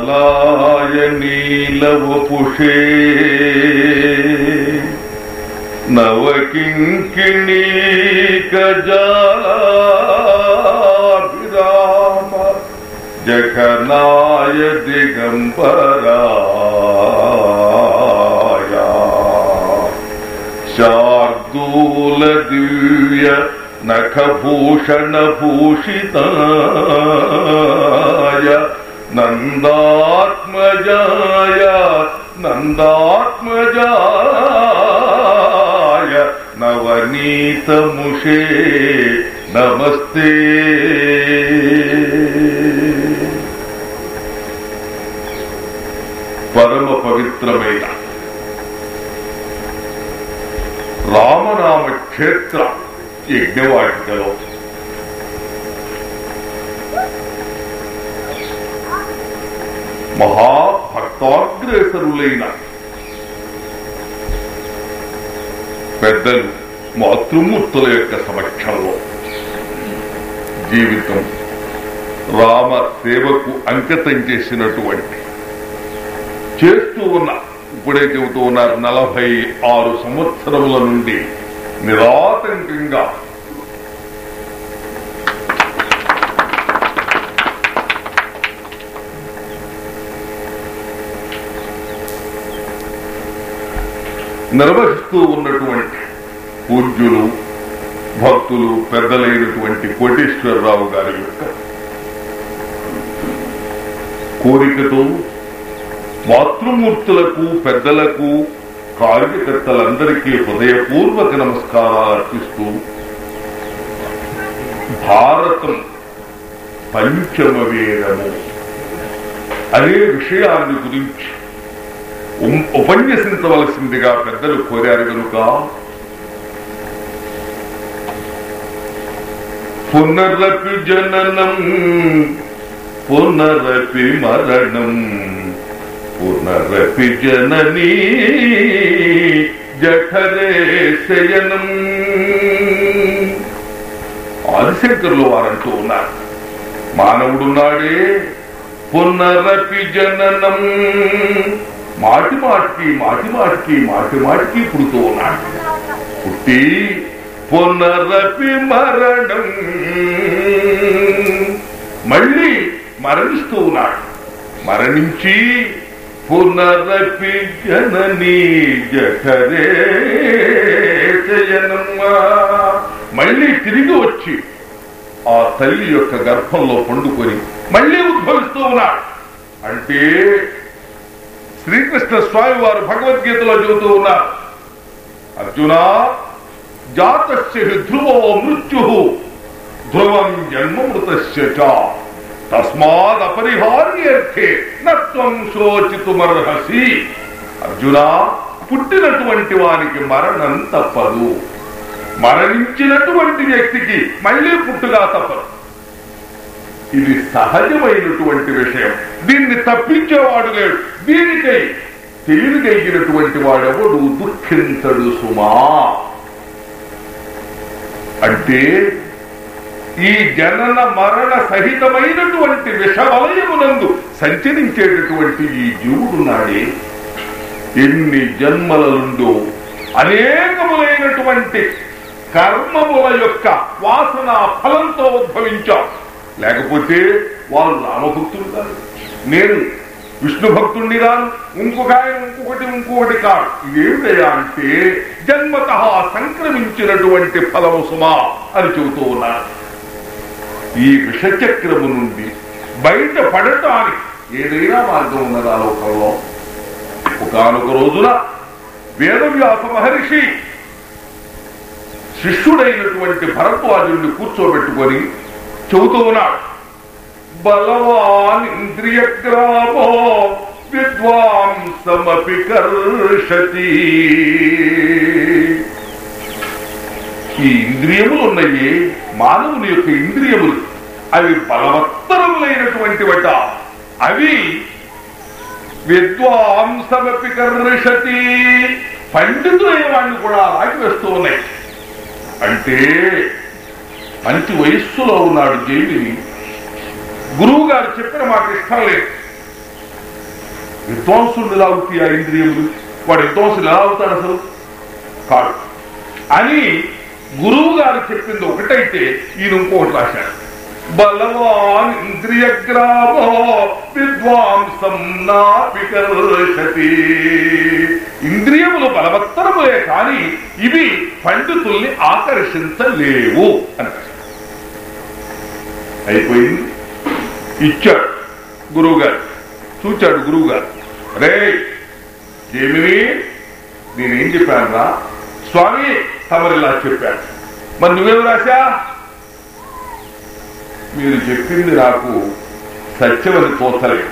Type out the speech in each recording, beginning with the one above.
य नीलव पुषे नव किङ्किनीकजा जखनाय दिगम्बराया शार्दूल दिव्य దివ్య నఖభూషణ భూషితాయ నందాత్మజాయ నందాత్మజాయ నవనీతముషే నమస్తే పరమ పవిత్రమైన రామనామ క్షేత్ర యజ్ఞవాటికలో మహాభక్తాగ్రేసరులైన పెద్దలు మాతృమూర్తుల యొక్క సమక్షంలో జీవితం రామ సేవకు అంకితం చేసినటువంటి చేస్తూ ఉన్న ఇప్పుడే చెబుతూ ఉన్నారు నలభై ఆరు సంవత్సరముల నుండి నిరాతంకంగా నిర్వహిస్తూ ఉన్నటువంటి పూజ్యులు భక్తులు పెద్దలైనటువంటి కోటేశ్వరరావు గారి యొక్క కోరికతో మాతృమూర్తులకు పెద్దలకు కార్యకర్తలందరికీ హృదయపూర్వక నమస్కారాలు అర్పిస్తూ భారతం పంచమ వేదము అనే విషయాన్ని గురించి ఉపన్యసించవలసిందిగా పెద్దలు కోరారు కనుక పునరపి జననం పునరపి మరణం పునరపి జననీ జఠరే శయనం ఆదిశంకరులు వారంటూ ఉన్నారు మానవుడున్నాడే పునరపి జననం. మాటి మాటికి మాటి మాటికి మాటి మాటికి పుడుతూ ఉన్నాడు. పుట్టి పునరపి మరణం. మళ్ళీ మరణిస్తూ ఉన్నాడు. మరణించి పునరపి జననీ జఠరే శయనమ్మా మళ్ళీ తిరిగి వచ్చి ఆ తల్లి యొక్క గర్భంలో పండుకొని మళ్ళీ ఉద్భవిస్తూ ఉన్నాడు. అంటే శ్రీకృష్ణ స్వామి వారు భగవద్గీతలో చెబుతూ ఉన్నారు. అర్జున జాతస్య ధ్రువో మృత్యు ధ్రువం జన్మమృతస్య చ. తస్మాత్ అపరిహార్యర్థే నత్వం శోచితుమర్హసి. అర్జున పుట్టినటువంటి వానికి మరణం తప్పదు. మరణించినటువంటి వ్యక్తికి మళ్ళీ పుట్టుగా తప్పదు. ఇది సహజమైనటువంటి విషయం. దీన్ని తప్పించేవాడు లేడు. దీనికై తెలివిగలిగినటువంటి వాడెవడు? దుఃఖించడు సుమా. అంటే ఈ జనన మరణ సహితమైనటువంటి విషవలయమునందు సంచరించేటటువంటి ఈ జీవుడున్నాడే ఎన్ని జన్మల నుండో అనేకములైనటువంటి కర్మముల యొక్క వాసన ఫలంతో ఉద్భవించాం లేకపోతే వాళ్ళు రామభక్తులు కాదు నేను విష్ణు భక్తుణ్ణి కాదు ఇంకొక ఆయన ఇంకొకటి ఇంకొకటి కాదు. ఇదేమిటయా అంటే జన్మత సంక్రమించినటువంటి ఫలము సుమా అని చెబుతూ ఉన్నారు ఈ విషచక్రము నుండి బయట పడటానికి ఏదైనా మార్గం ఉన్నదా లోకంలో? ఒకనొక రోజున వేదవ్యాస మహర్షి శిష్యుడైనటువంటి భరద్వాజుడిని కూర్చోబెట్టుకొని చెబుతూ ఉన్నాడు. బలవాన్ ఇంద్రియగ్రామో విద్వాంసమపి కర్షతి ఈ ఇంద్రియములు ఉన్నాయి మానవుని యొక్క ఇంద్రియములు. అవి బలవత్తరములైనటువంటి వట అవి విద్వాంసమపి కర్షతి పండితులైన వాడిని కూడా లాగి వేస్తూ ఉన్నాయి. అంటే మంచి వయస్సులో ఉన్నాడు జైలుని గురువు గారు చెప్పిన మాట ఇష్టం లేదు. విధ్వంసుడు ఎలా అవుతాయి ఆ ఇంద్రియములు. వాడు విధ్వంసులు ఎలా అవుతాడు అసలు? కాదు అని గురువు గారు చెప్పింది ఒకటైతే ఈయన ఇంకొకటి రాశాడు. బలవాన్ ఇంద్రియగ్రామో విద్వాంసం నాపికర్షతి ఇంద్రియములు బలవత్తరములే కానీ ఇవి పండితుల్ని ఆకర్షించలేవు అని అయిపోయింది. ఇచ్చాడు గురువు గారు చూచాడు గురువు గారు రే ఏమి నేనేం చెప్పాను రా స్వామి తమరిలా చెప్పాడు. మరి నువ్వేం రాశా? మీరు చెప్పింది నాకు సత్యమని తోచలేదు.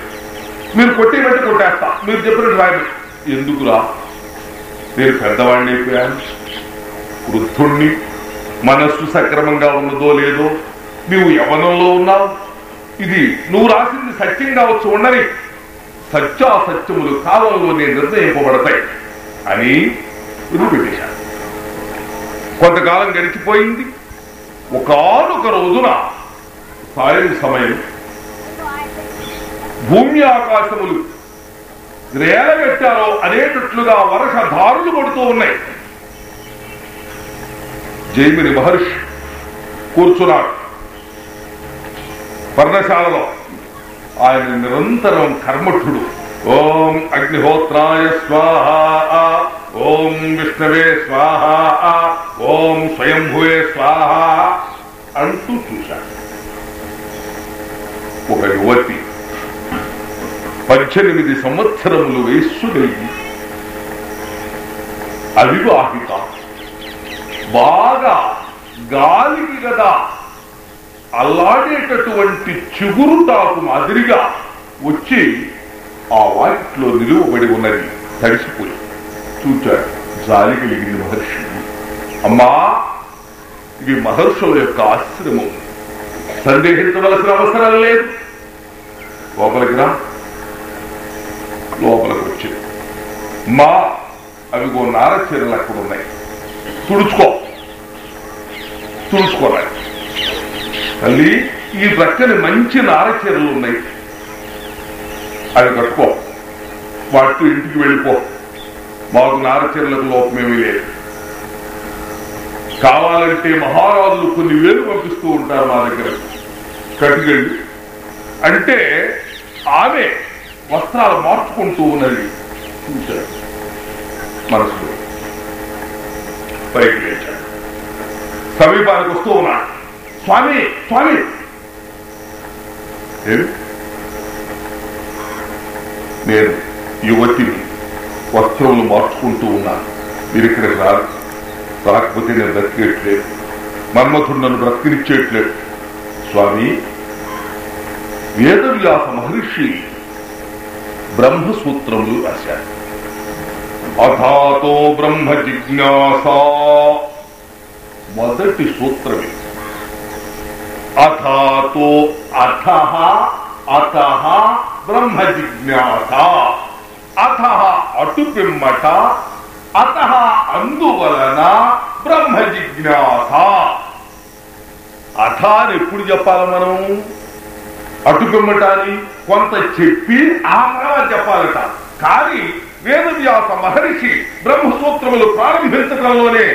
మీరు కొట్టేమంటే కొట్టేస్తా. మీరు చెప్పినట్టు రాయదు ఎందుకురా? నేను పెద్దవాడిని అయిపోయాను. వృద్ధుణ్ణి. మనస్సు సక్రమంగా ఉన్నదో లేదో నువ్వు యవనంలో ఉన్నావు. ఇది నువ్వు రాసింది సత్యం కావచ్చు ఉండని సత్యాసత్యములు కాలంలోనే నిర్ణయింపబడతాయి అని వదిలిపెట్టేశాడు కొంతకాలం గడిచిపోయింది. ఒకనొక రోజున సాయం సమయం. భూమి ఆకాశములు రేలగట్టారో అనేటట్లుగా వర్ష ధారులు పడుతూ ఉన్నాయి. జైమిని మహర్షి కూర్చున్నాడు. పర్ణశాలలో ఆయన నిరంతరం కర్మఠుడు. ఓం అగ్నిహోత్రాయ స్వాహ ఓం విష్ణవే స్వాహ ఓం స్వయంభువే స్వాహ అంటూ చూశాడు. ఒక యువతి పద్దెనిమిది సంవత్సరములు వయస్సు వయస్సుగలిగి అవివాహిత. బాగా గాలికి కదా అల్లాడేటటువంటి చిగురుటాకు మాదిరిగా వచ్చి ఆ వాటిలో నిలువబడి ఉన్నది తడిసిపోయి. చూచాడు జాలి కలిగింది మహర్షి. అమ్మా ఇది మహర్షుల యొక్క ఆశ్రమం. సందేహించవలసిన అవసరం లేదు. లోపలికి రా. లోపలికి వచ్చింది మా అవిగో నారచీరలు అక్కడ ఉన్నాయి తుడుచుకో. తుడుచుకోవాలి తల్లి ఈ రక్కని మంచి నారచీరలు ఉన్నాయి. అవి కట్టుకో. వాటితో ఇంటికి వెళ్ళిపో. మాకు నారచీరలకు లోపమేమీ లేదు. కావాలంటే మహారాజులు కొన్ని వేలు పంపిస్తూ ఉంటారు మా దగ్గర. కట్టుకెళ్ళి. అంటే ఆమె వస్త్రాలు మార్చుకుంటూ ఉన్నది. చూశాడు మనసులో పైకి లేచాడు సమీపానికి వస్తూ ఉన్నాడు. స్వామి స్వామి! నేను యువతిని వస్త్రములు మార్చుకుంటూ ఉన్నాను. మీరు ఇక్కడికి రాదు రాకపోతే నేను బ్రతికేయట్లేదు. మన్మథుడు నన్ను బ్రతికినిచ్చేయట్లేదు స్వామి వేదవ్యాస మహర్షి బ్రహ్మసూత్రములు రాశారు. అథాతో బ్రహ్మ జిజ్ఞాస. మొదటి సూత్రమే. అథాతో అథ అత బ్రహ్మ జిజ్ఞాస అథ అటు పిమ్మట అత అందువలన బ్రహ్మ జిజ్ఞాస అథ అని ఎప్పుడు చెప్పాలి మనం? అటు పిమ్మటాన్ని కొంత చెప్పి ఆ చెప్పాలట. కానీ వేదవ్యాస మహర్షి బ్రహ్మసూత్రములు ప్రారంభించడంలోనే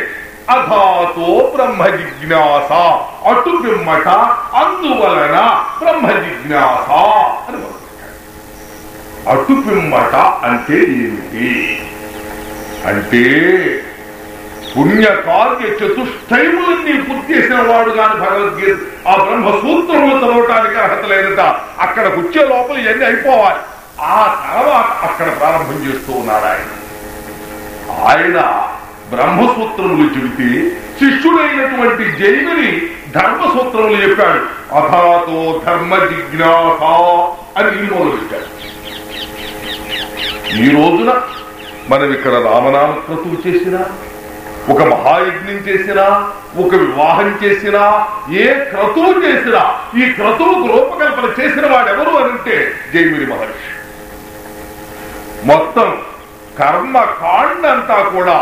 అథాతో బ్రహ్మ జిజ్ఞాస అటు పిమ్మట అందువలన బ్రహ్మ జిజ్ఞాస అని అటు పిమ్మట అంటే ఏమిటి? అంటే పుణ్యకార్య చతుష్టయములన్నీ పూర్తి చేసిన వాడు కాని భగవద్గీత ఆ బ్రహ్మ సూత్రములు చదవటానికి అర్హత లేదట. అక్కడికి వచ్చే లోపల ఇవన్నీ అయిపోవాలి. ఆ తర్వాత అక్కడ ప్రారంభం చేస్తూ ఉన్నాడు ఆయన. ఆయన బ్రహ్మసూత్రములు చెబితే శిష్యుడైనటువంటి జైనుని ధర్మసూత్రములు చెప్పాడు. అథాతో ధర్మ జిజ్ఞాస అని ఈ మొదలుపెట్టాడు ఈ రోజున మనం ఇక్కడ రామనామ క్రతువు చేసినా ఒక మహాయజ్ఞం చేసినా ఒక వివాహం చేసినా ఏ క్రతువు చేసినా ఈ క్రతువుకు రూపకల్పన చేసిన వాడెవరు అనంటే అంటే జైమిని మహర్షి. మొత్తం కర్మ కాండంతా కూడా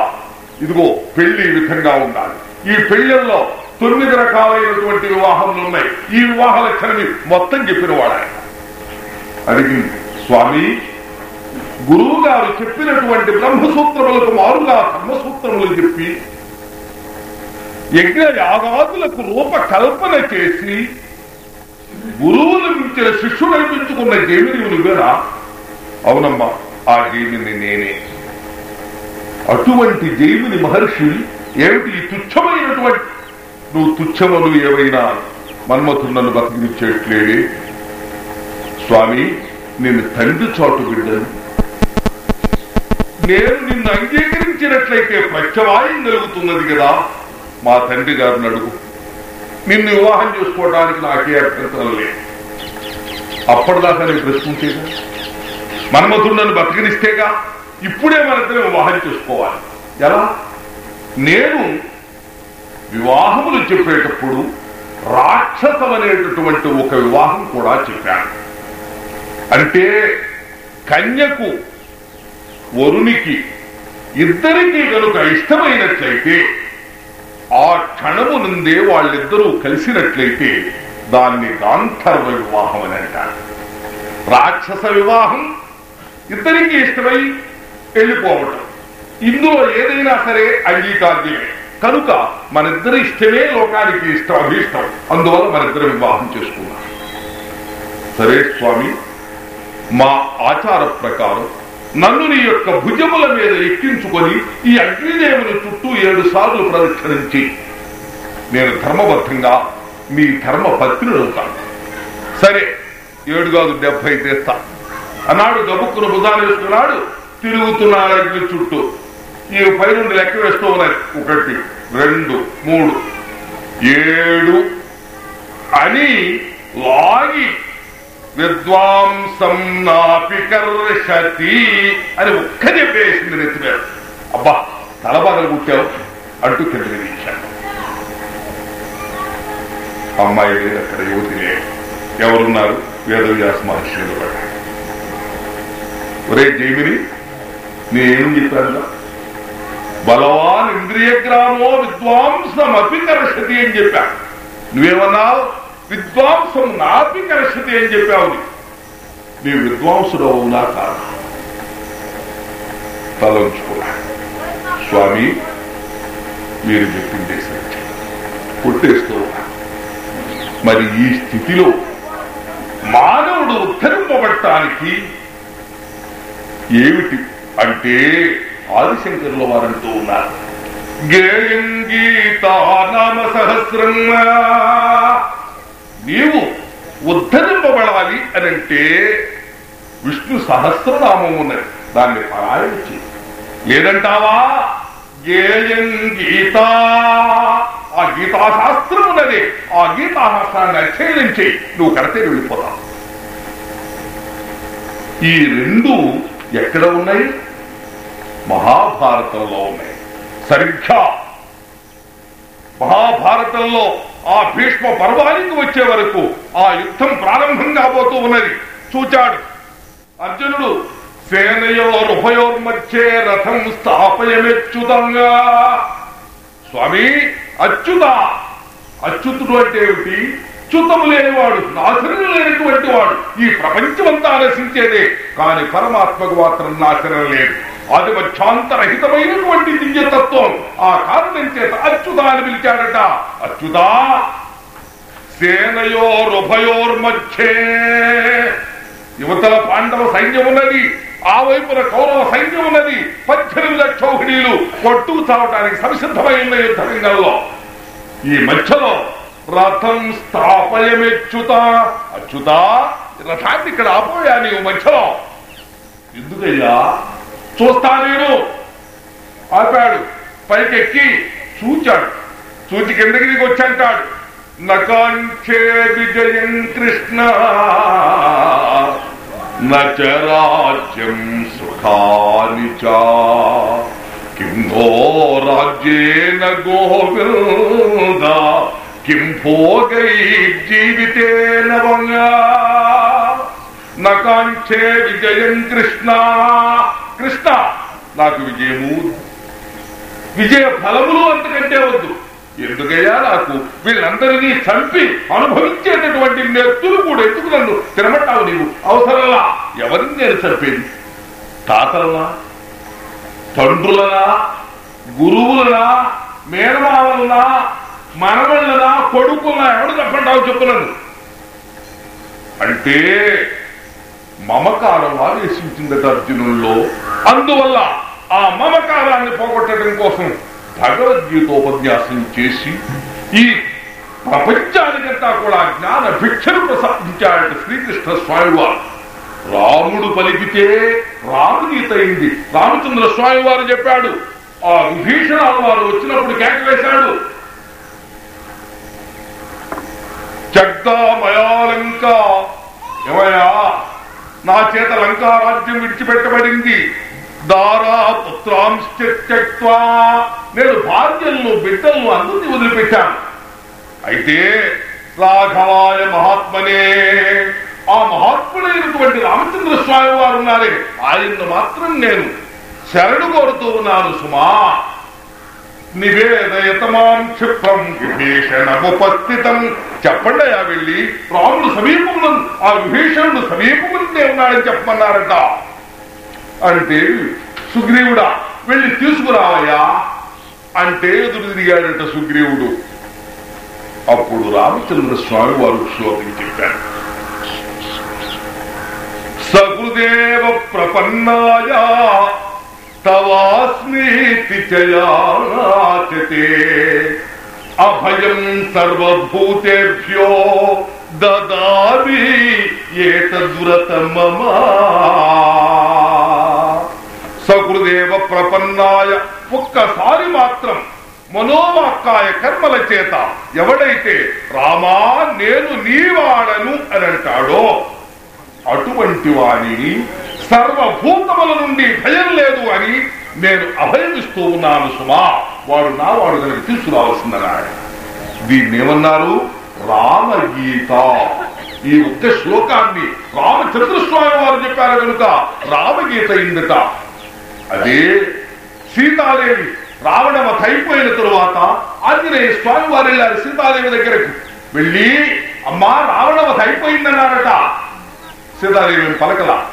ఇదిగో పెళ్ళి ఈ విధంగా ఉండాలి. ఈ పెళ్ళిల్లో తొమ్మిది రకాలైనటువంటి వివాహములు ఉన్నాయి. ఈ వివాహ లక్షణమి మొత్తం చెప్పిన వాడు ఆయన. అడిగింది స్వామి గురువు గారు చెప్పినటువంటి బ్రహ్మసూత్రములకు మారుగా ధర్మసూత్రములు చెప్పి యజ్ఞ యాగాదులకు రూపకల్పన చేసి గురువులు మించిన శిష్యుడు అనిపించుకున్న జైమిని నువ్వేనా? అవునమ్మా ఆ జైమిని నేనే. అటువంటి జైమిని మహర్షి ఏమిటి ఈ తుచ్చమైనటువంటి నువ్వు తుచ్చములు ఏవైనా మన్మథుడు నన్ను బతికించేట్లేడే స్వామి నేను తండ్రి చోటు బిడ్డను నేను నిన్ను అంగీకరించినట్లయితే ప్రత్యవాయం కలుగుతున్నది కదా. మా తండ్రి గారిని అడుగు. నిన్ను వివాహం చేసుకోవడానికి నాకే అభ్యంతరం లేదు. అప్పటిదాకా నేను ప్రశ్నించేగా మన్మథుడు నన్ను బతికినిస్తేగా? ఇప్పుడే మన వివాహం చేసుకోవాలి. ఎలా? నేను వివాహములు చెప్పేటప్పుడు రాక్షసం అనేటటువంటి ఒక వివాహం కూడా చెప్పాను. అంటే కన్యకు వరునికి ఇద్దరికీ కనుక ఇష్టమైనట్లయితే ఆ క్షణము నుండే వాళ్ళిద్దరూ కలిసినట్లయితే దాన్ని గాంధర్వ వివాహం అని అంటారు. రాక్షస వివాహం ఇద్దరికీ ఇష్టమై వెళ్ళిపోవటం ఇందులో ఏదైనా సరే అంగీకార్యమే. కనుక మనిద్దరి ఇష్టమే లోకానికి ఇష్టం అభిష్టం. అందువల్ల మనిద్దరు వివాహం చేసుకున్నాం. సరే స్వామి మా ఆచార ప్రకారం నన్ను నీ యొక్క భుజముల మీద ఎక్కించుకొని ఈ అగ్నిదేవుని చుట్టూ ఏడు సార్లు ప్రదక్షిణించి. నేను ధర్మబద్ధంగా మీ ధర్మ పత్నుడవుతాను సరే ఏడు కాదు డెబ్బై తెస్తా. అన్నాడు గబుక్కును భుజాలు వేసుకున్నాడు. తిరుగుతున్నాడు అగ్ని చుట్టూ. ఈ పై నుండి లెక్క వేస్తూ ఉన్నాయి. ఒకటి రెండు మూడు ఏడు అని లాగి విద్వాంసం నాపికర్షతి అని ఒక్క చెప్పేసింది నెత్తిమీద అబ్బా తల బగలు కుట్టావు అంటూ కిందకి అమ్మాయి లేదు అక్కడ యువతి లేదు. ఎవరున్నారు? వేదవ్యాస మహర్షి ఒరే జైమిని నేనేం చెప్పాను బలవాన్ ఇంద్రియగ్రామో విద్వాంసం అపికర్షతి అని చెప్పాను నువ్వేమన్నావు? విద్వాంసం నాపి కరక్షతి అని చెప్పావు నీ. నీ విద్వాంసుడు అవునా కాదు. తలంచుకున్నా స్వామి మీరు చెప్పిందే సత్యం. కొట్టేస్తూ మరి ఈ స్థితిలో మానవుడు ఉద్ధరింపబడటానికి ఏమిటి అంటే ఆదిశంకరుల వారంటూ ఉన్నారు. గేయం గీతా నామ సహస్రం నీవు ఉద్ధరింపబడాలి అని అంటే విష్ణు సహస్రనామం ఉన్నది. దాన్ని పారాయణ చేసి లేదంటావా? గేయం గీత ఆ గీతాశాస్త్రం ఉన్నది. ఆ గీతాశాస్త్రాన్ని అధ్యయనం చేయి. నువ్వు కడితే వెళ్ళిపోతావు ఈ రెండు ఎక్కడ ఉన్నాయి? మహాభారతంలో ఉన్నాయి. సరిగ్గా. మహాభారతంలో ఆ భీష్మ పర్వానికి వచ్చే వరకు ఆ యుద్ధం ప్రారంభం కాబోతూ ఉన్నది. చూచాడు. అర్జునుడు సేనయోరుభయోర్మధ్యే రథం స్థాపయమెచ్చుతంగా స్వామి అచ్యుత అచ్యుతుడు అంటే ఏమిటి? చ్యుతము లేనివాడు నాశనం లేనటువంటి వాడు. ఈ ప్రపంచమంతా నశించేదే కాని పరమాత్మకు మాత్రం నాశనం లేదు. అది మధ్యాంతరహితమైనటువంటి దివ్యతత్వం ఆ కారణం చేత అచ్యుతా అని పిలిచాడట. అచ్యుతా సేనయోరుభయోర్మధ్యే. యువతల పాండవ సైన్యం ఉన్నది ఆ వైపున కౌరవ సైన్యం ఉన్నది పద్దెనిమిది లక్షోహిణీలు కొట్టు చావటానికి సంసిద్ధమైన యుద్ధ రంగంలో. ఈ మధ్యలో రథం స్థాపయమెచ్చుత. అచ్యుత రథాన్ని ఇక్కడ ఆపోయా నీవు మధ్యలో. ఎందుకయ్యా? చూస్తా నేను. ఆపాడు పైకెక్కి చూచాడు. చూచి కిందకి దిగి వచ్చంటాడు. నకాంక్షే విజయం కృష్ణ. నచరాజ్యం సుఖాని చ. రాజ్యేన గోవింద. కిం భోగై జీవితేన నకాంక్షే విజయం కృష్ణ కృష్ణ నాకు విజయము విజయ ఫలములు అంతకంటే వద్దు. ఎందుకయ్యా నాకు? వీళ్ళందరినీ చంపి అనుభవించేటటువంటి నెత్తులు కూడా ఎందుకు నన్ను తినమంటావు నీవు? అవసరంలా ఎవరిని నేను చంపేది? తాతలనా? తండ్రులనా? గురువులనా? మేనమావలనా మనవళ్ళనా కొడుకులా ఎవడు తప్పంటావు చెప్పలేదు అంటే మమకారం ఆవేశించిందట అర్జునుల్లో అందువల్ల ఆ మమకారాన్ని పోగొట్టడం కోసం భగవద్గీతోపన్యాసం చేసి ఈ ప్రపంచానికంతా కూడా జ్ఞాన భిక్షను ప్రసాదించాడట శ్రీకృష్ణ స్వామి వారు రాముడు పలికితే రామగీత అయింది రామచంద్ర స్వామి వారు చెప్పాడు ఆ విభీషణాల వారు వచ్చినప్పుడు కేక వేశాడు. జగ్దామయాలంక. ఏమయ్యా? నా చేత లంకా రాజ్యం విడిచిపెట్టబడింది. దారా పుత్రాంశ్చక్వా నేను భార్యలను బిడ్డలను అందరినీ వదిలిపెట్టాను. అయితే రాఘవాయ మహాత్మనే ఆ మహాత్ముడైనటువంటి రామచంద్ర స్వామి వారు ఉన్నారే. ఆయన్ను మాత్రం నేను శరణు కోరుతూ ఉన్నాను సుమా. నివేదయతమాం క్షిప్రం విభీషణముపస్థితం చెప్పండి ఆ వెళ్ళి రాముడు సమీపంలో ఆ విభీషణుడు సమీపంలోనే ఉన్నాడని చెప్పమన్నారట. అంటే సుగ్రీవుడా వెళ్ళి తీసుకురావయ్యా. అంటే ఎదురు తిరిగాడట సుగ్రీవుడు. అప్పుడు రామచంద్ర స్వామి వారు శ్లోకం చెప్పారు. సగుదేవ ప్రపన్నాయ తవాస్మీతి చయాచతే అభయం సర్వభూతేభ్యో దదామి ఏతద్వ్రత మమ సకృదేవ ప్రపన్నాయ ఒక్కసారి మాత్రం మనోవాక్కాయ కర్మల చేత ఎవడైతే రామా నేను నీవాడను అని అంటాడో అటువంటి వాణిని సర్వభూతముల నుండి భయం లేదు అని నేను అభయమిస్తూ ఉన్నాను సుమా. వాడు నా వాడు కనుక తీసుకురావాల్సిందన్నాడు. దీన్ని ఏమన్నారు? రామగీత. ఈ ఒక్క శ్లోకాన్ని రామచంద్రస్వామి వారు చెప్పారు కనుక రామగీత అయిందట అదే సీతాదేవి రావణవత అయిపోయిన తరువాత ఆంజనేయ స్వామి వారు వెళ్ళారు సీతాదేవి దగ్గరకు. వెళ్ళి అమ్మా రావణవత అయిపోయిందన్నారట సీతాదేవి పలకలా.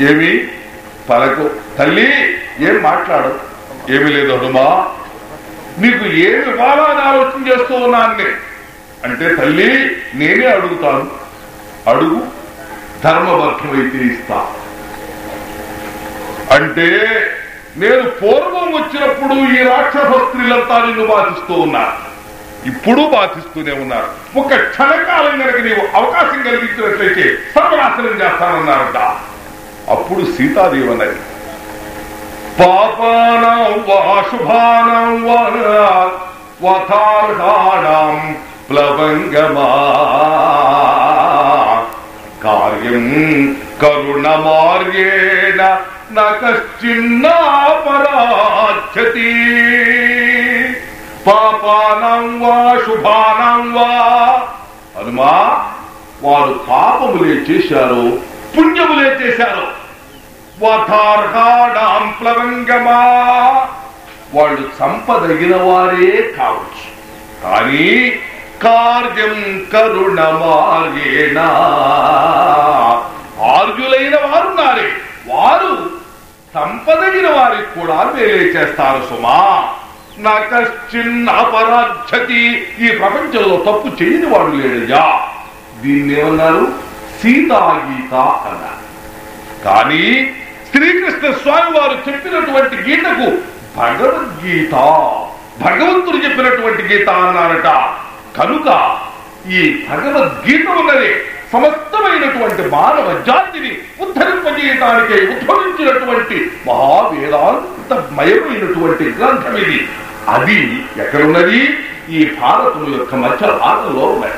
ఏమి? పలకు. తల్లి ఏం మాట్లాడు? ఏమి లేదు హనుమా నీకు ఏమి ఇవ్వాలని ఆలోచన చేస్తూ ఉన్నాను అంటే తల్లి నేనే అడుగుతాను. అడుగు ధర్మబద్ధమైతే ఇస్తా. అంటే నేను పూర్వం వచ్చినప్పుడు ఈ రాక్షస స్త్రీలంతా నిన్ను బాధిస్తూ ఉన్నారు. ఇప్పుడు బాధిస్తూనే ఉన్నారు. ఒక క్షణకాలం కనుక నీవు అవకాశం కలిగించినట్లయితే సర్వనాశనం చేస్తానన్నారట. అప్పుడు సీతాదేవి అన్నది పాపానం వా శుభానాం ప్లవంగమా. కార్యం కరుణమార్యేణ న కశ్చిన్నాపరాధ్యతి పాపానం వా శుభానం వా. హనుమా వారు పాపములే చేశారు పుణ్యములే చేశారు. వథార్హాణాం ప్లవంగమా. వాళ్ళు చంపదగిన వారే కావచ్చు. కానీ కార్యం కరుణ కరుణమార్యేణ ఆర్యులైన వారున్నారే వారు సంపదగిన వారికి కూడా మేలే చేస్తారు సుమా. నకశ్చిన్న అపరాధ్యతి ఈ ప్రపంచంలో తప్పు చేయని వాడు లేడయ్యా. దీన్ని ఏమన్నారు సీతాగీత అన్నారు. కానీ శ్రీకృష్ణ స్వామి వారు చెప్పినటువంటి గీతకు భగవద్గీత భగవంతుడు చెప్పినటువంటి గీత అన్నారట. కనుక ఈ భగవద్గీత ఉన్నది సమస్తమైనటువంటి మానవ జాతిని ఉద్ధరింపజేయటానికై ఉద్భవించినటువంటి మహావేదాంతమయమైనటువంటి గ్రంథం ఇది. అది ఎక్కడున్నది? ఈ భారతం యొక్క మధ్య భాగంలో ఉన్నది.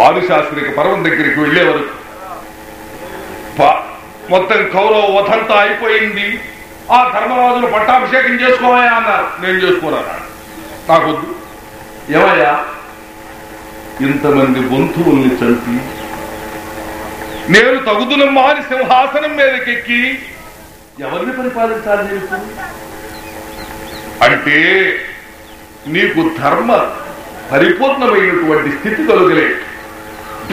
ఆదిశాస్త్రిక పర్వం దగ్గరికి వెళ్ళే వరకు. మొత్తం కౌరవ వధంతా అయిపోయింది. ఆ ధర్మరాజును పట్టాభిషేకం చేసుకోవాయా అన్నారు. నేను చేసుకోనన్నాడు నాకొద్దు. ఏమయ్యా? ఇంతమంది బంధువుల్ని చంపి నేను తగుదునమ్మా అని సింహాసనం మీదకెక్కి ఎవరిని పరిపాలించాలి నీకు? అంటే నీకు ధర్మ పరిపూర్ణమైనటువంటి స్థితి కలుగలే.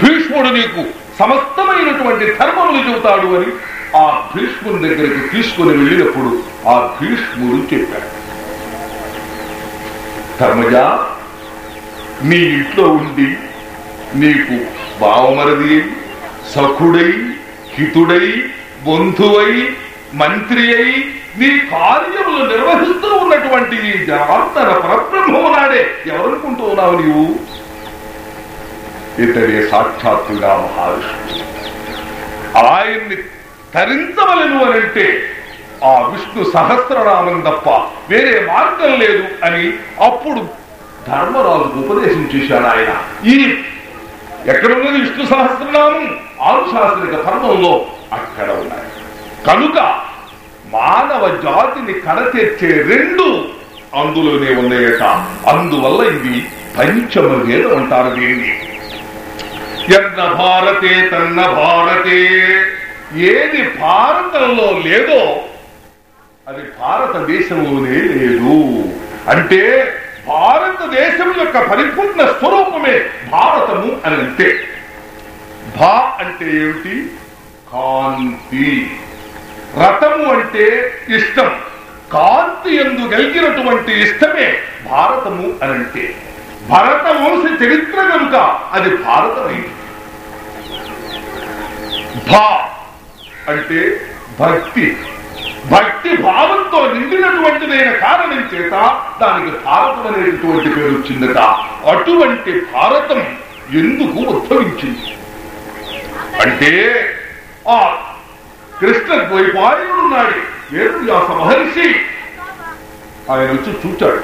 భీష్ముడు నీకు సమస్తమైనటువంటి ధర్మములు చెబుతాడు అని ఆ భీష్ముని దగ్గరికి తీసుకుని వెళ్ళినప్పుడు ఆ భీష్ముడు చెప్పాడు. ధర్మజ నీ ఇంట్లో ఉండి నీకు బావమరది సఖుడై హితుడై బంధువై మంత్రి అయి నీ కార్యములు నిర్వహిస్తూ ఉన్నటువంటి ఈ జనార్దన పరబ్రహ్మము నాడే. ఎవరనుకుంటూ ఉన్నావు నీవు? ఇతడే సాక్షాత్తుగా మహావిష్ణువు ఆయన్ని తరించవలను అని అంటే ఆ విష్ణు సహస్రనామం తప్ప వేరే మార్గం లేదు అని అప్పుడు ధర్మరాజుకు ఉపదేశం చేశాడు ఆయన. ఈ ఎక్కడున్నది విష్ణు సహస్రనామం? ఆనుశాసనిక ధర్మంలో అక్కడ ఉన్నాయి కనుక మానవ జాతిని కడతెచ్చే రెండు అందులోనే ఉన్నాయట. అందువల్ల ఇది పంచమ వేదం అంటారు దీన్ని. ఎన్న భారతే తన్న భారతే. ఏది భారతంలో లేదో అది భారతదేశంలోనే లేదు. అంటే భారతదేశం యొక్క పరిపూర్ణ స్వరూపమే భారతము అని అంటే భా అంటే ఏమిటి? కాంతి. రథము అంటే ఇష్టం. కాంతి ఎందు కలిగినటువంటి ఇష్టమే భారతము అని అంటే భరత వంశ చరిత్ర కనుక అది భారతమైంది భా అంటే భక్తి. భక్తి భావంతో నిండినటువంటిదైన కారణం చేత దానికి భారతం అనేటటువంటి పేరు వచ్చిందట. అటువంటి భారతం ఎందుకు ఉద్భవించింది? అంటే ఆ కృష్ణ ద్వైపాయనుడున్నాడు. వేదవ్యాస మహర్షి. ఆయన వచ్చి చూచాడు.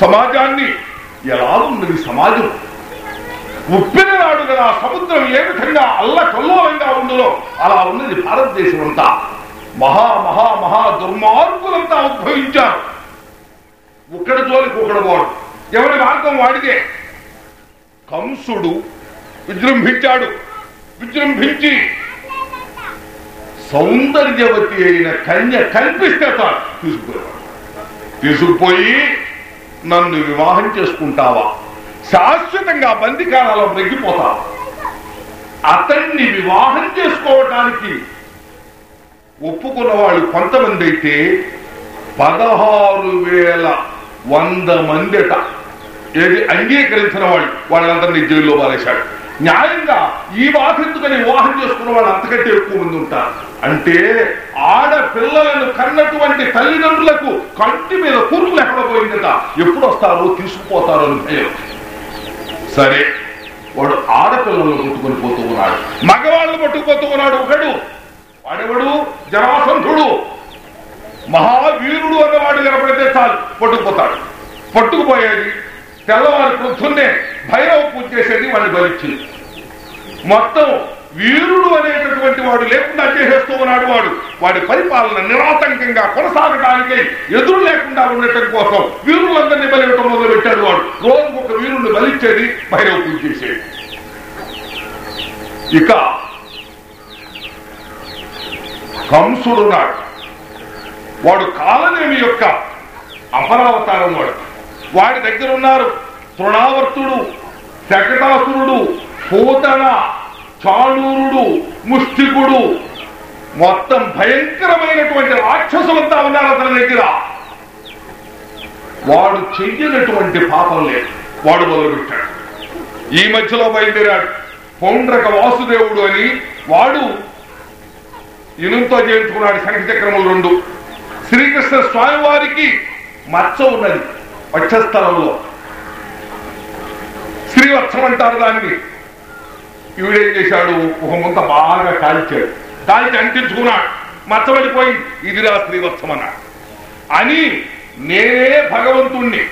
సమాజాన్ని ఎలా ఉన్నది సమాజం. ఉప్పిన నాడు కదా సముద్రం ఏ విధంగా అల్ల కల్లోలంగా ఉండులో అలా ఉన్నది భారతదేశం అంతా. మహా మహా మహా దుర్మార్గులంతా ఉద్భవించారు. ఒక్కడ జోలికి ఒకడు వాడు ఎవరి మార్గం వాడితే? కంసుడు విజృంభించాడు. విజృంభించి సౌందర్యవతి అయిన కన్య కల్పిస్తే తాను తీసుకుపోయాడు తీసుకుపోయి నన్ను వివాహం చేసుకుంటావా? శాశ్వతంగా బందికాలలో మగ్గిపోతావా అతన్ని వివాహం చేసుకోవటానికి ఒప్పుకున్న వాళ్ళు కొంతమంది అయితే పదహారు వేల వంద మందిట. ఏది అంగీకరించిన వాళ్ళు వాళ్ళందరినీ జైల్లో పారేశాడు. న్యాయంగా ఈ బాధ ఎందుకని వివాహం చేసుకున్న వాళ్ళు అంతకంటే ఎక్కువ మంది ఉంటారు. అంటే ఆడపిల్లలను కన్నటువంటి తల్లిదండ్రులకు కంటి మీద కురుకులు ఎక్కడ పోయిందట? ఎప్పుడు వస్తారో తీసుకుపోతారో అని భయం. సరే వాడు ఆడపిల్లలను కొట్టుకొని పోతూ ఉన్నాడు. మగవాళ్ళను పట్టుకుపోతూ ఉన్నాడు ఒకడు. వాడెవడు? జరాసంధుడు మహావీరుడు అన్నవాడు కనపడితే చాలు పట్టుకుపోతాడు. పట్టుకుపోయేది తెల్లవారి పొద్దున్నే భైరవ పూజ చేసేది వాడిని బలిచ్చింది మొత్తం వీరుడు అనేటటువంటి వాడు లేకుండా చేసేస్తూ ఉన్నాడు వాడు. వాడి పరిపాలన నిరాతంకంగా కొనసాగటానికి ఎదురు లేకుండా ఉండటం కోసం వీరులందరినీ బలివ్వటం మొదలు పెట్టాడు వాడు. రోజుకు ఒక వీరుణ్ణి బలిచ్చేది భైరవ పూజ చేసేది. ఇక కంసుడున్నాడు వాడు కాలనేమి యొక్క అపరావతారం వాడు. వాడి దగ్గర ఉన్నారు. తృణావర్తుడు శకటాసురుడు పూతన చాణూరుడు ముష్టికుడు. మొత్తం భయంకరమైనటువంటి రాక్షసులంతా ఉన్నారు అతని దగ్గర. వాడు చెయ్యనటువంటి పాపం లేదు. వాడు మొదలుపెట్టాడు. ఈ మధ్యలో బయలుదేరాడు. పౌండ్రక వాసుదేవుడు అని వాడు ఇనుంతో చేయించుకున్నాడు శంఖచక్రములు రెండు. శ్రీకృష్ణ స్వామి వారికి మచ్చ ఉన్నది. వక్షస్థలంలో శ్రీవత్సం అంటారు దానికి ఈవిడేం చేశాడు? ఒక ముంత బాగా కాల్చాడు. కాల్చి అంటించుకున్నాడు. మచ్చబడిపోయి ఇదిరా శ్రీవత్సం అన్నాడు. అని నేనే భగవంతుణ్ణి.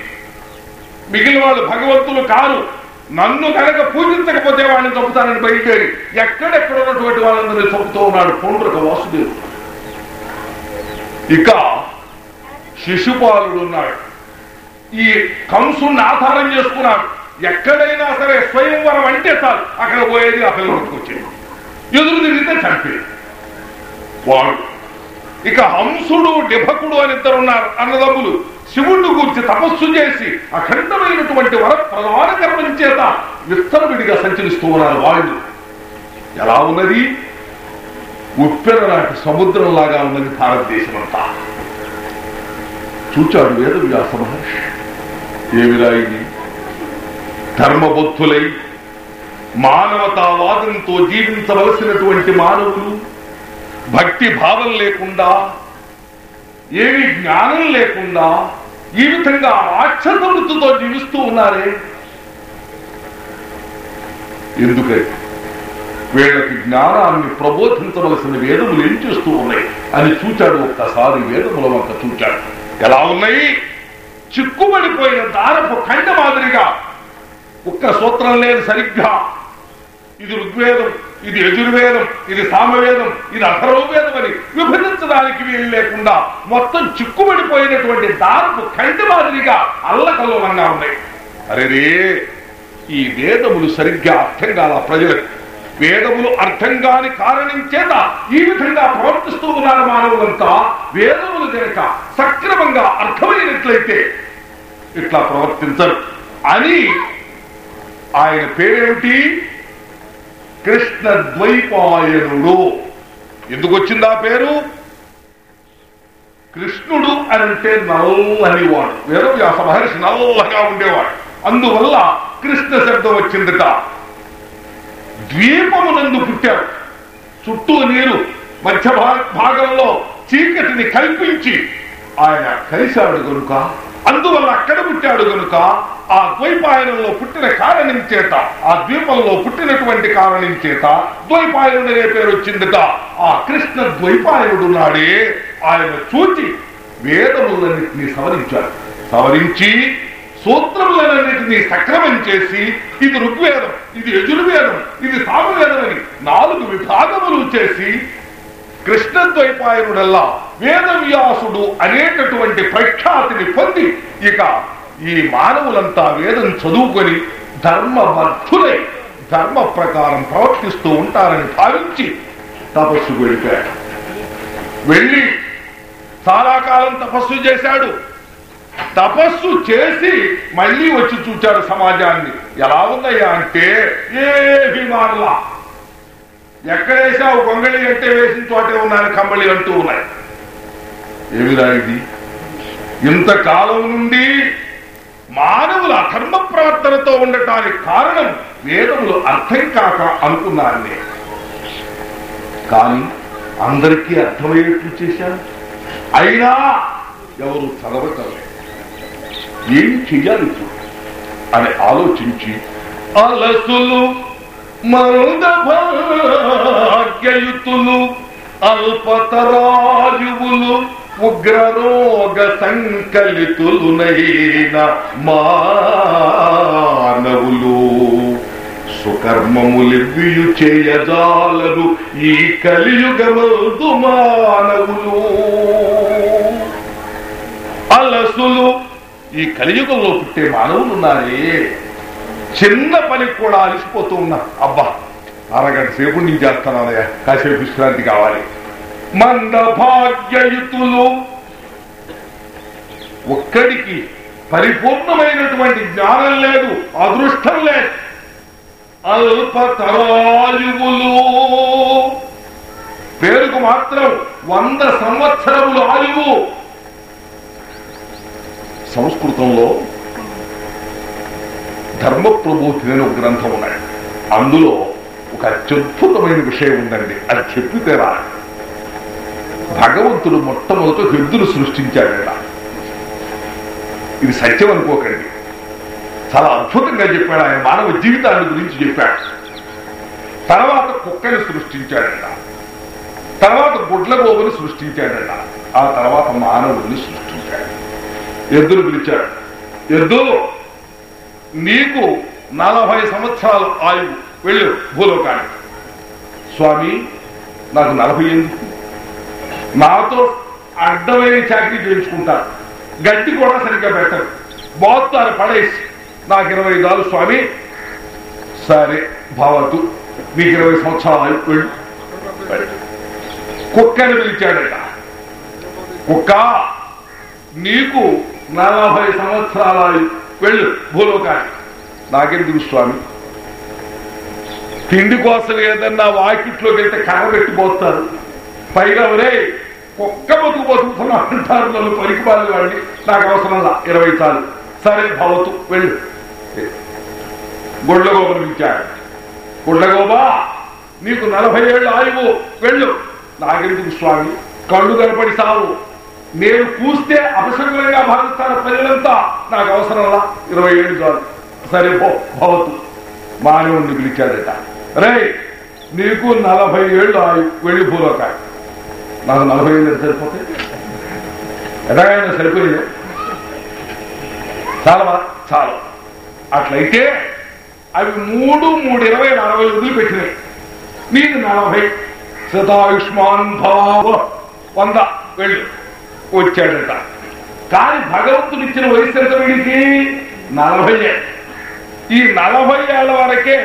మిగిలిన వాళ్ళు భగవంతులు కారు. నన్ను కనుక పూజించకపోతే వాడిని చంపుతానని బయలుదేరి ఎక్కడెక్కడ ఉన్నటువంటి వాళ్ళందరినీ చంపుతూ ఉన్నాడు పుండ్రక వాసుదేవుడు. ఇక శిశుపాలుడు ఉన్నాడు. ఈ కంసుని ఆధారం చేసుకున్నాడు. ఎక్కడైనా సరే స్వయంవరం అంటే చాలు. అక్కడ పోయేది ఆ పిల్లలకు వచ్చేది. ఎదురు తిరిగితే చంపేది. వాడు. ఇక హంసుడు డిభకుడు అని ఇద్దరు ఉన్నారు. అన్నదమ్ములు శివుణ్ణి గురించి తపస్సు చేసి అఖండమైనటువంటి వర ప్రధాన కర్మం చేత విత్తనవిడిగా సంచరిస్తూ ఉన్నారు వాళ్ళు ఎలా ఉన్నది? ఉప్పెన లాంటి సముద్రం లాగా ఉన్నది భారతదేశం అంతా చూచాడు వేదవ్యాస మహర్షి. ఏమిరా ఇది ధర్మబుద్ధులై మానవతావాదంతో జీవించవలసినటువంటి మానవులు భక్తి భావం లేకుండా ఏమి జ్ఞానం లేకుండా ఈ విధంగా రాక్షస వృత్తితో జీవిస్తూ ఉన్నారే? ఎందుకై? వీళ్ళకి జ్ఞానాన్ని ప్రబోధించవలసిన వేదములు ఏం చేస్తూ ఉన్నాయి? అని చూచాడు ఒక్కసారి వేదముల వంక చూచాడు. ఎలా ఉన్నాయి? చిక్కుబడిపోయిన దారపు ఖండ మాదిరిగా. ఒక్క సూత్రం లేదు సరిగ్గా. ఇది ఋగ్వేదం ఇది యజుర్వేదం ఇది సామవేదం ఇది అథర్వవేదం అని విభజించడానికి వీలు లేకుండా మొత్తం చిక్కుబడిపోయినటువంటి దారపు కంటి మాదిరిగా అల్లకల్లోలంగా ఉన్నాయి. అరే ఈ వేదములు సరిగ్గా అర్థం కాల ప్రజలకు. వేదములు అర్థం కాని కారణం చేత ఈ విధంగా ప్రవర్తిస్తూ ఉన్నారు మానవులంతా. వేదములు కనుక సక్రమంగా అర్థమైనట్లయితే ఇట్లా ప్రవర్తించరు. అని ఆయన పేరేమిటి? కృష్ణ ద్వైపాయనుడు ఎందుకు వచ్చింది ఆ పేరు? కృష్ణుడు అని అంటే నల్లని వాడు వేదవ్యాస మహర్షి నల్లగా ఉండేవాడు. అందువల్ల కృష్ణ శబ్దం వచ్చిందట. ద్వీపమునందు పుట్టాడు చుట్టూ నీరు మధ్య భాగంలో చీకటిని కల్పించి ఆయన కలిశాడు గనుక అందువల్ల అక్కడ పుట్టాడు గనుక ఆ ద్వైపాయనంలో పుట్టిన కారణం చేత ఆ ద్వీపంలో పుట్టినటువంటి కారణం చేత ద్వైపాయనుడు అనే పేరు వచ్చిందిట. ఆ కృష్ణ ద్వైపాయనుడు నాడే ఆయన చూచి వేదములన్నింటినీ సవరించాడు. సవరించి సూత్రములన్నింటినీ సక్రమం చేసి ఇది ఋగ్వేదం ఇది యజుర్వేదం ఇది సామవేదం అని నాలుగు విభాగములు చేసి కృష్ణద్వైపాయనుడల్లా వేదవ్యాసుడు అనేటటువంటి ప్రఖ్యాతిని పొంది ఇక ఈ మానవులంతా వేదం చదువుకొని ధర్మబద్ధులై ధర్మ ప్రకారం ప్రవర్తిస్తూ ఉంటారని భావించి తపస్సు వెళ్ళిపోయాడు వెళ్ళి చాలా కాలం తపస్సు చేశాడు. తపస్సు చేసి మళ్ళీ వచ్చి చూచాడు సమాజాన్ని. ఎలా ఉందయ్యా అంటే ఏవి మారలా. ఎక్కడేసావు గొంగళి అంటే వేసిన చోటే ఉన్నాయని కంబళి అంటూ ఉన్నాయి. ఏమిరా ఇది? ఇంతకాలం నుండి మానవుల అధర్మ ప్రవర్తనతో ఉండటానికి కారణం వేదములు అర్థం కాక అనుకున్నారనే. కానీ అందరికీ అర్థమయ్యేట్లు చేశారు. అయినా ఎవరు చదవటం లేదు. ఏం చెయ్యాలి ఇప్పుడు? అని ఆలోచించి అలసులు మందభాగ్యయుతులు అల్పతరాయువులు ఉగ్రరోగ సంకలితులునైన మానవులు. సుకర్మములివ్వియు చేయజాలరు ఈ కలియుగమందు మానవులు. అలసులు ఈ కలియుగంలో పుట్టే మానవులు ఉన్నారే చిన్న పని కూడా అలసిపోతూ ఉన్నా అబ్బా అరగంట సేపు నేను చేస్తానయ్యా కాసేపు విశ్రాంతి కావాలి. మంద భాగ్యయుతులు ఒక్కడికి పరిపూర్ణమైనటువంటి జ్ఞానం లేదు అదృష్టం లేదు. అల్పతరాయువులు. పేరుకు మాత్రం వంద సంవత్సరములు ఆయువు. సంస్కృతంలో ధర్మ ధర్మప్రబోధి అనే ఒక గ్రంథం ఉన్నాడు అందులో ఒక అత్యద్భుతమైన విషయం ఉందండి అది చెప్పితే రా భగవంతుడు మొట్టమొదట ఎద్దును సృష్టించాడట ఇది సత్యం అనుకోకండి. చాలా అద్భుతంగా చెప్పాడు ఆయన. మానవ జీవితాన్ని గురించి చెప్పాడు. తర్వాత కుక్కని సృష్టించాడట. తర్వాత గుడ్ల గోవుని సృష్టించాడట. ఆ తర్వాత మానవుడిని సృష్టి ఎద్దును పిలిచాడు. ఎద్దు నీకు నలభై సంవత్సరాలు ఆయువు. వెళ్ళు భూలోకానికి. స్వామి నాకు నలభై ఎందుకు? నాతో అడ్డమైన చాకరీ చేయించుకుంటారు. గడ్డి కూడా సరిగ్గా పెట్టరు. బాత్తారు పడేసి నాకు ఇరవై ఐదు స్వామి. సరే భావతు నీకు ఇరవై సంవత్సరాలు వెళ్ళు. కుక్కని పిలిచాడట. కుక్క నీకు నలభై సంవత్సరాలు వెళ్ళు భూలోకానికి. నాకెందుకు స్వామి తిండి కోసం ఏదన్నా వాకిట్లోకి వెళ్తే కర్ర పెట్టిపోతారు పైగా బతుకు బతుకుతున్నా అంటారు నన్ను పనికి బాలి వాడిని. నాకు అవసరంలా ఇరవై సార్లు సరే భవతు వెళ్ళు. గుడ్లగోపను పిలిచాడు. గుడ్లగోబా నీకు నలభై ఏళ్ళు ఆయువు వెళ్ళు. నాగరికు స్వామి కళ్ళు కనపడి సావు. నేను కూస్తే అపశకులంగా భావిస్తాను ప్రజలంతా నాకు అవసరంలా ఇరవై ఏడు చాలు. సరే భవతు మానవుణ్ణి పిలిచాడట. రే నీకు నలభై ఏళ్ళు ఆయు వెళ్ళి భూలోక నాకు నలభై ఏళ్ళు సరిపోతాయి ఎలాగైనా సరిపోయింది చాలా చాలు. అట్లయితే అవి మూడు మూడు ఇరవై నలభై వదిలిపెట్టినాయి నీకు నలభై. శతాయుష్మాన్ భవ. వంద. వెళ్ళు. వచ్చాడట. కానీ భగవంతుడు ఇచ్చిన వయసు ఎంత వీడికి నలభై ఈ నలభై ఏళ్ళ వరకే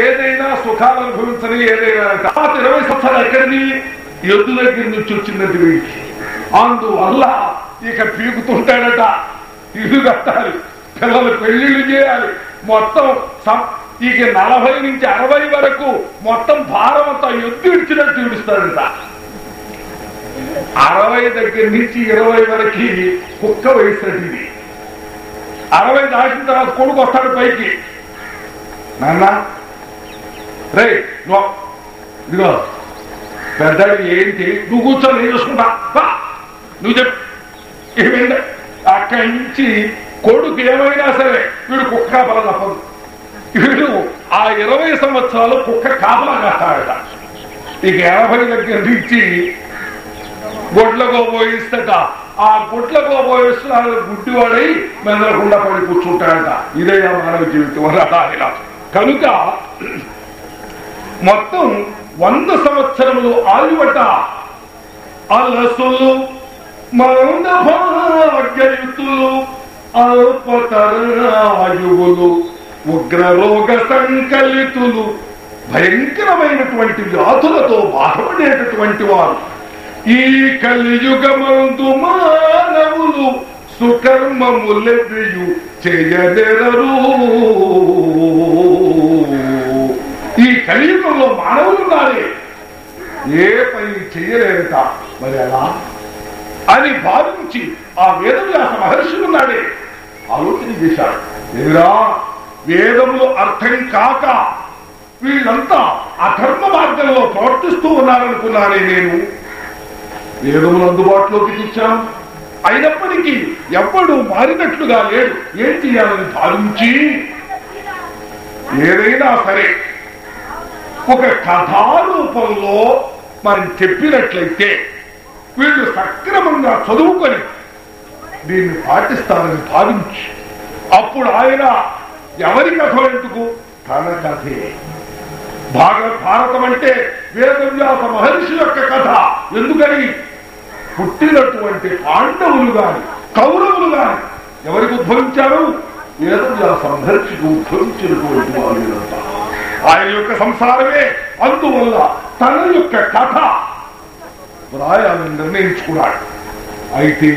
ఏదైనా సుఖాలు అనుభవించని ఏదైనా తర్వాత ఇరవై సంవత్సరాలు ఎక్కడిది? ఎద్దు దగ్గర నుంచి వచ్చిందంటే వీడికి. అందువల్ల ఇక పీకుతుంటాడట. ఇల్లు కట్టాలి పిల్లలు పెళ్ళిళ్ళు చేయాలి. మొత్తం ఇక నలభై నుంచి అరవై వరకు మొత్తం భారం అంతా ఎద్దు ఇచ్చినట్టు ఇడుస్తాడంట అరవై దగ్గర నుంచి ఇరవై వరకు కుక్క వయసు ఇది అరవై దాటిన తర్వాత కొడుకు వస్తాడు పైకి. నాన్న రే ఇదిగో పెద్దడు ఏంటి నువ్వు కూర్చొని నేను చూసుకుంటా. బా, నువ్వు చెప్పు. ఏమైంది? అక్కడి నుంచి కొడుకు ఏమైనా సరే వీడు కుక్క కాపలా తప్పదు. వీడు ఆ ఇరవై సంవత్సరాలు కుక్క కాపలా కాస్తాడట. ఇక ఎనభై దగ్గర నుంచి గొడ్లకో పోయిస్తట ఆ గుడ్లకు పోయిస్తున్న గుడ్డివాడై మెదలకుండా పడి కూర్చుంటాడట. ఇదే మానవ జీవితం అలా కనుక మొత్తం వంద సంవత్సరములు ఆయువట అలసులు మౌన భాగ్యయుతులు అల్పతరాయువులు ఉగ్రరోగ సంకలితులు భయంకరమైనటువంటి వ్యాధులతో బాధపడేటటువంటి వారు ఈ కలియుగమందు మానవులు సుకర్మములెవ్రియు చేయనెరరు ఈ కలియుగంలో మానవులు నారే ఏ పని చేయలేరట. మరి ఎలా? అని భావించి ఆ వేదవ్యాస మహర్షులు నాడే ఆలోచన చేశాడు ఎదురా వేదములు అర్థం కాక వీళ్ళంతా అధర్మ మార్గంలో ప్రవర్తిస్తూ ఉన్నారనుకున్నానే నేను. వేదములు అందుబాటులోకి తెచ్చాం. అయినప్పటికీ ఎవ్వడు మారినట్లుగా లేడు. ఏం చేయాలని భావించి ఏదైనా సరే ఒక కథారూపంలో మనం చెప్పినట్లయితే వీళ్ళు సక్రమంగా చదువుకొని దీన్ని పాటిస్తారని భావించి అప్పుడు ఆయన ఎవరి కథ ఎందుకు? తన కథే. భాగ భారతం అంటే వేదవ్యాస మహర్షి యొక్క కథ. ఎందుకని? పుట్టినటువంటి పాండవులు గాని కౌరవులు గాని ఎవరికి ఉద్భవించారు? వేదవ్యాస మహర్షికి ఉద్భవించినటువంటి వాళ్ళు ఆయన యొక్క సంసారమే. అందువల్ల తన యొక్క కథ రాయాలని నిర్ణయించుకున్నాడు. అయితే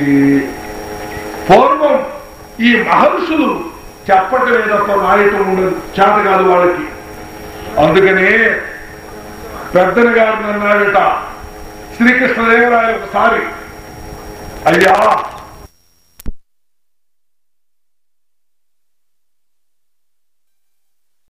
పూర్వం ఈ మహర్షులు చెప్పటమే తప్ప రాయటం ఉండదు చేత కాదు వాళ్ళకి. అందుకనే పెద్దలు గారిని అన్నాడట శ్రీకృష్ణదేవరాయ ఒకసారి అయ్యా